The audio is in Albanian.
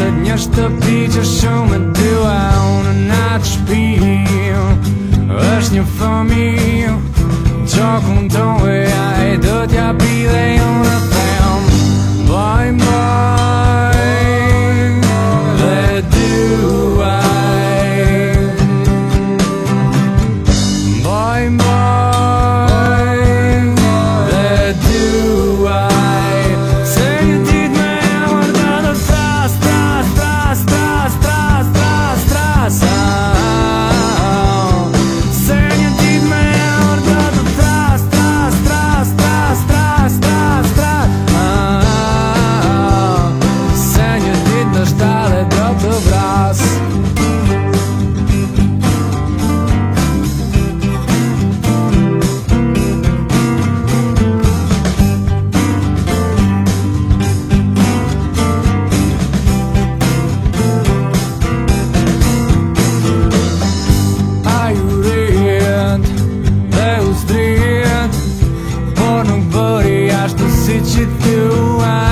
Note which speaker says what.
Speaker 1: dhe një shtëpi shumë e dua unë në të shpi është një fëmi që kundë se through deu